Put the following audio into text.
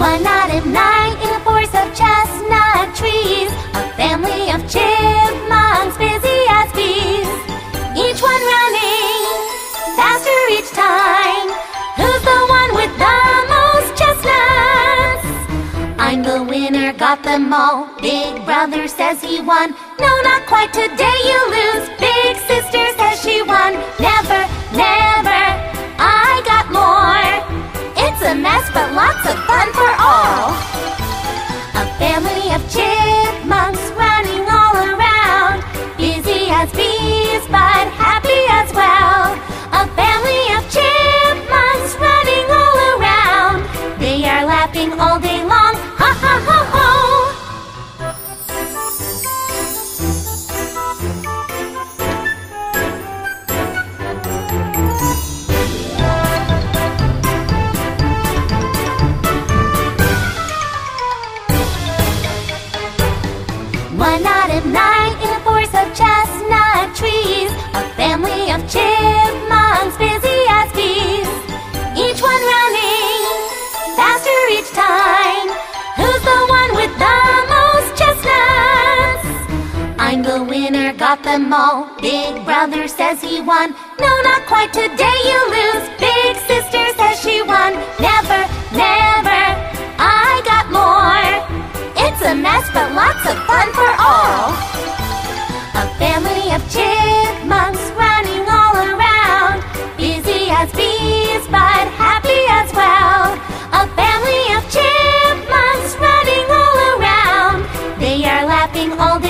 One out of nine in a forest of chestnut trees. A family of chipmunks busy as bees. Each one running faster each time. Who's the one with the most chestnuts? I'm the winner, got them all. Big brother says he won. No, not quite today, you lose. Big sister says she all day got them all. Big brother says he won. No, not quite today you lose. Big sister says she won. Never, never, I got more. It's a mess, but lots of fun for all. A family of chipmunks running all around. Busy as bees, but happy as well. A family of chipmunks running all around. They are laughing all day